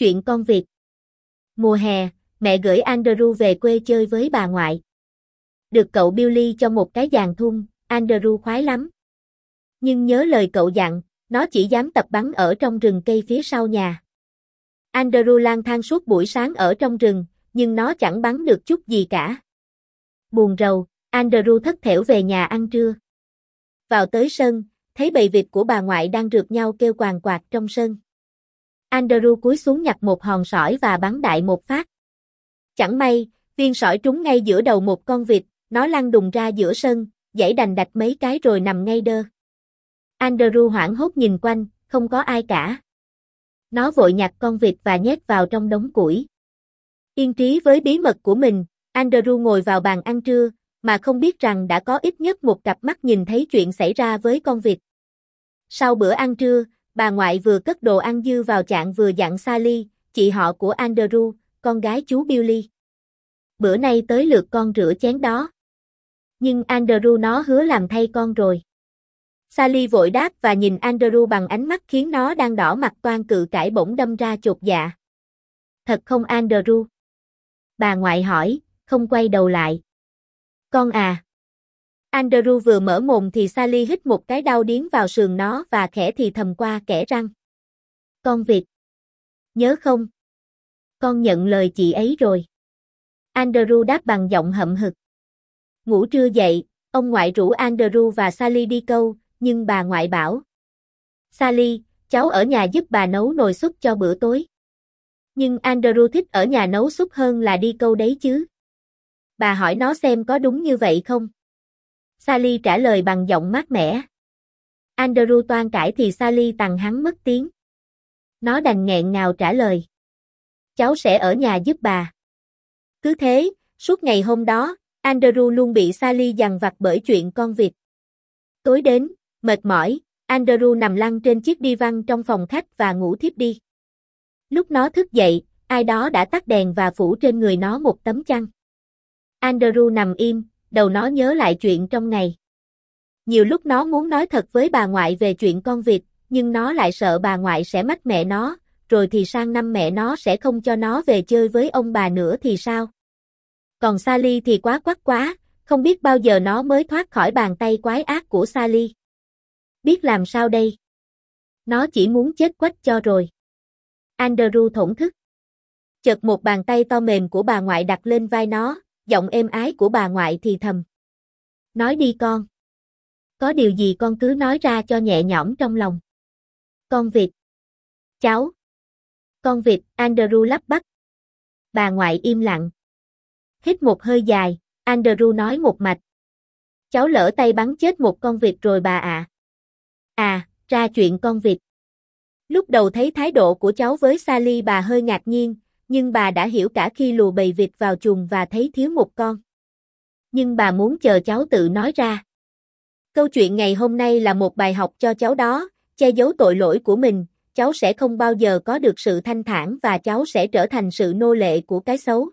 Chuyện con việc Mùa hè, mẹ gửi Andrew về quê chơi với bà ngoại. Được cậu Billy cho một cái giàn thun, Andrew khoái lắm. Nhưng nhớ lời cậu dặn, nó chỉ dám tập bắn ở trong rừng cây phía sau nhà. Andrew lang thang suốt buổi sáng ở trong rừng, nhưng nó chẳng bắn được chút gì cả. Buồn rầu, Andrew thất thểu về nhà ăn trưa. Vào tới sân, thấy bầy vịt của bà ngoại đang rượt nhau kêu quàng quạt trong sân. Andrew cúi xuống nhặt một hòn sỏi và bắn đại một phát. Chẳng may, viên sỏi trúng ngay giữa đầu một con vịt, nó lăn đùng ra giữa sân, dãy đành đạch mấy cái rồi nằm ngay đơ. Andrew hoảng hốt nhìn quanh, không có ai cả. Nó vội nhặt con vịt và nhét vào trong đống củi. Yên trí với bí mật của mình, Andrew ngồi vào bàn ăn trưa, mà không biết rằng đã có ít nhất một cặp mắt nhìn thấy chuyện xảy ra với con vịt. Sau bữa ăn trưa, bà ngoại vừa cất đồ ăn dư vào chạng vừa dặn Sally, chị họ của Andrew, con gái chú Billy. Bữa nay tới lượt con rửa chén đó. Nhưng Andrew nó hứa làm thay con rồi. Sally vội đáp và nhìn Andrew bằng ánh mắt khiến nó đang đỏ mặt toan cự cãi bỗng đâm ra chột dạ. Thật không Andrew? Bà ngoại hỏi, không quay đầu lại. Con à. Andrew vừa mở mồm thì Sally hít một cái đau điến vào sườn nó và khẽ thì thầm qua kẻ răng. Con vịt. Nhớ không? Con nhận lời chị ấy rồi. Andrew đáp bằng giọng hậm hực. Ngủ trưa dậy, ông ngoại rủ Andrew và Sally đi câu, nhưng bà ngoại bảo. Sally, cháu ở nhà giúp bà nấu nồi súp cho bữa tối. Nhưng Andrew thích ở nhà nấu súp hơn là đi câu đấy chứ. Bà hỏi nó xem có đúng như vậy không? Sally trả lời bằng giọng mát mẻ. Andrew toan cãi thì Sally tằng hắn mất tiếng. Nó đành nghẹn ngào trả lời. Cháu sẽ ở nhà giúp bà. Cứ thế, suốt ngày hôm đó, Andrew luôn bị Sally dằn vặt bởi chuyện con vịt. Tối đến, mệt mỏi, Andrew nằm lăn trên chiếc đi văn trong phòng khách và ngủ thiếp đi. Lúc nó thức dậy, ai đó đã tắt đèn và phủ trên người nó một tấm chăn. Andrew nằm im, đầu nó nhớ lại chuyện trong ngày. Nhiều lúc nó muốn nói thật với bà ngoại về chuyện con vịt, nhưng nó lại sợ bà ngoại sẽ mách mẹ nó, rồi thì sang năm mẹ nó sẽ không cho nó về chơi với ông bà nữa thì sao? Còn Sally thì quá quắc quá, không biết bao giờ nó mới thoát khỏi bàn tay quái ác của Sally. Biết làm sao đây? Nó chỉ muốn chết quách cho rồi. Andrew thổn thức. Chợt một bàn tay to mềm của bà ngoại đặt lên vai nó, giọng êm ái của bà ngoại thì thầm. Nói đi con. Có điều gì con cứ nói ra cho nhẹ nhõm trong lòng. Con vịt. Cháu. Con vịt, Andrew lắp bắp. Bà ngoại im lặng. Hít một hơi dài, Andrew nói một mạch. Cháu lỡ tay bắn chết một con vịt rồi bà ạ. À. à, ra chuyện con vịt. Lúc đầu thấy thái độ của cháu với Sally bà hơi ngạc nhiên, nhưng bà đã hiểu cả khi lùa bầy vịt vào chuồng và thấy thiếu một con. Nhưng bà muốn chờ cháu tự nói ra. Câu chuyện ngày hôm nay là một bài học cho cháu đó, che giấu tội lỗi của mình, cháu sẽ không bao giờ có được sự thanh thản và cháu sẽ trở thành sự nô lệ của cái xấu.